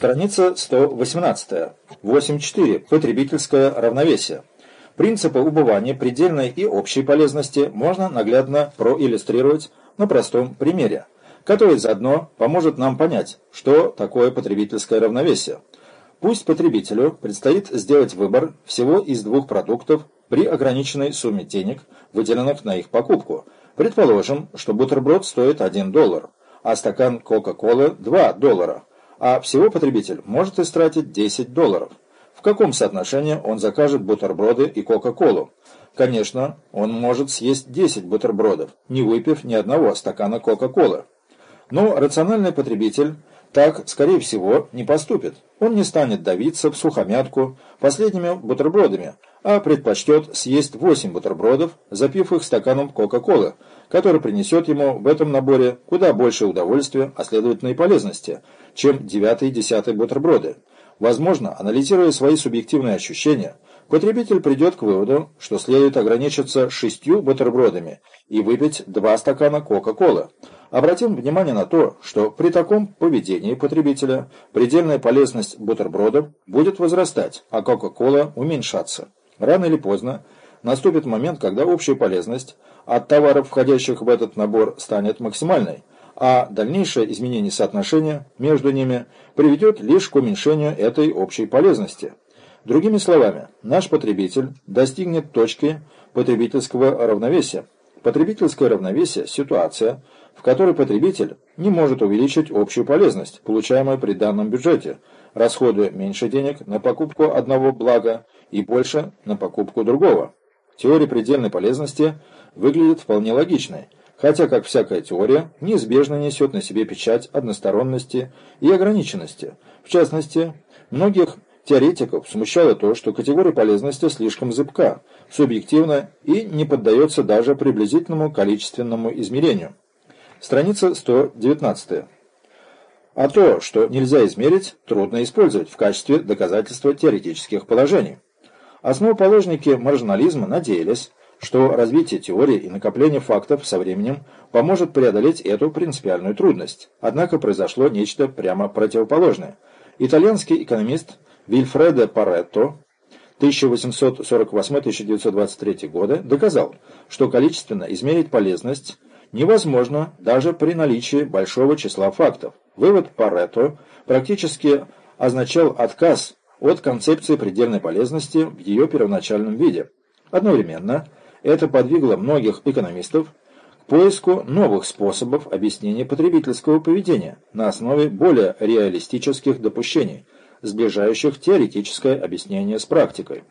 Страница 118. 8.4. Потребительское равновесие. Принципы убывания предельной и общей полезности можно наглядно проиллюстрировать на простом примере, который заодно поможет нам понять, что такое потребительское равновесие. Пусть потребителю предстоит сделать выбор всего из двух продуктов при ограниченной сумме денег, выделенных на их покупку. Предположим, что бутерброд стоит 1 доллар, а стакан Кока-Колы 2 доллара, а всего потребитель может истратить 10 долларов. В каком соотношении он закажет бутерброды и Кока-Колу? Конечно, он может съесть 10 бутербродов, не выпив ни одного стакана Кока-Колы. Но рациональный потребитель так, скорее всего, не поступит. Он не станет давиться в сухомятку последними бутербродами, а предпочтет съесть 8 бутербродов, запив их стаканом Кока-Колы, который принесет ему в этом наборе куда больше удовольствия, а следовательно и полезности, чем 9 и 10 бутерброды. Возможно, анализируя свои субъективные ощущения, потребитель придет к выводу, что следует ограничиться шестью бутербродами и выпить два стакана Кока-Колы. Обратим внимание на то, что при таком поведении потребителя предельная полезность бутербродов будет возрастать, а Кока-Кола уменьшаться. Рано или поздно наступит момент, когда общая полезность от товаров, входящих в этот набор, станет максимальной, а дальнейшее изменение соотношения между ними приведет лишь к уменьшению этой общей полезности. Другими словами, наш потребитель достигнет точки потребительского равновесия. Потребительское равновесие – ситуация, в которой потребитель не может увеличить общую полезность, получаемую при данном бюджете, расходуя меньше денег на покупку одного блага и больше на покупку другого. Теория предельной полезности выглядит вполне логичной, хотя, как всякая теория, неизбежно несет на себе печать односторонности и ограниченности. В частности, многих теоретиков смущало то, что категория полезности слишком зыбка, субъективна и не поддается даже приблизительному количественному измерению. Страница 119. А то, что нельзя измерить, трудно использовать в качестве доказательства теоретических положений. Основоположники маржинализма надеялись, что развитие теории и накопление фактов со временем поможет преодолеть эту принципиальную трудность. Однако произошло нечто прямо противоположное. Итальянский экономист Вильфредо Парето 1848-1923 годы доказал, что количественно измерить полезность невозможно даже при наличии большого числа фактов. Вывод Паретто практически означал отказ от концепции предельной полезности в ее первоначальном виде. Одновременно это подвигло многих экономистов к поиску новых способов объяснения потребительского поведения на основе более реалистических допущений, сближающих теоретическое объяснение с практикой.